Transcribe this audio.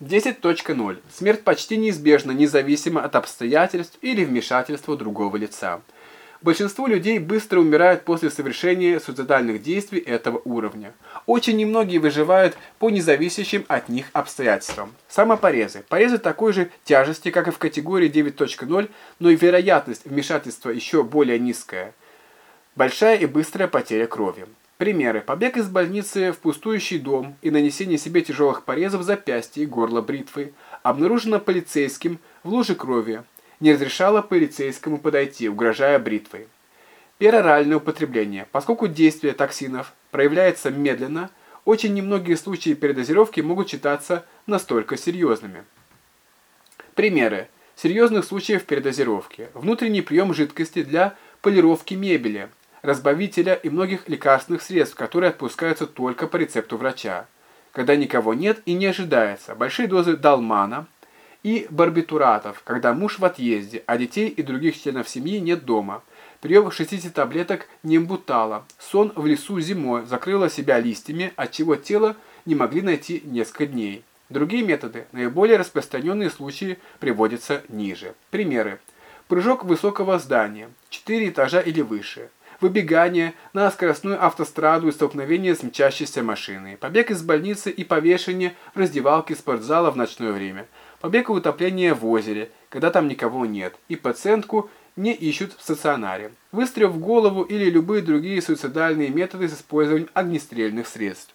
10.0. Смерть почти неизбежна, независимо от обстоятельств или вмешательства другого лица. Большинство людей быстро умирают после совершения суицидальных действий этого уровня. Очень немногие выживают по независящим от них обстоятельствам. Самопорезы. Порезы такой же тяжести, как и в категории 9.0, но и вероятность вмешательства еще более низкая. Большая и быстрая потеря крови. Примеры. Побег из больницы в пустующий дом и нанесение себе тяжелых порезов запястья и горла бритвой. Обнаружено полицейским в луже крови не разрешала полицейскому подойти, угрожая бритвой. Пероральное употребление. Поскольку действие токсинов проявляется медленно, очень немногие случаи передозировки могут считаться настолько серьезными. Примеры серьезных случаев передозировки. Внутренний прием жидкости для полировки мебели, разбавителя и многих лекарственных средств, которые отпускаются только по рецепту врача. Когда никого нет и не ожидается. Большие дозы долмана – и барбитуратов, когда муж в отъезде, а детей и других членов семьи нет дома. Прием 60 таблеток нембутала. Сон в лесу зимой закрыло себя листьями, отчего тело не могли найти несколько дней. Другие методы, наиболее распространенные случаи, приводятся ниже. Примеры. Прыжок высокого здания, 4 этажа или выше. Выбегание на скоростную автостраду и столкновение с мчащейся машиной. Побег из больницы и повешение в раздевалке спортзала в ночное время – побег и утопление в озере, когда там никого нет, и пациентку не ищут в стационаре, выстрел в голову или любые другие суицидальные методы с использованием огнестрельных средств.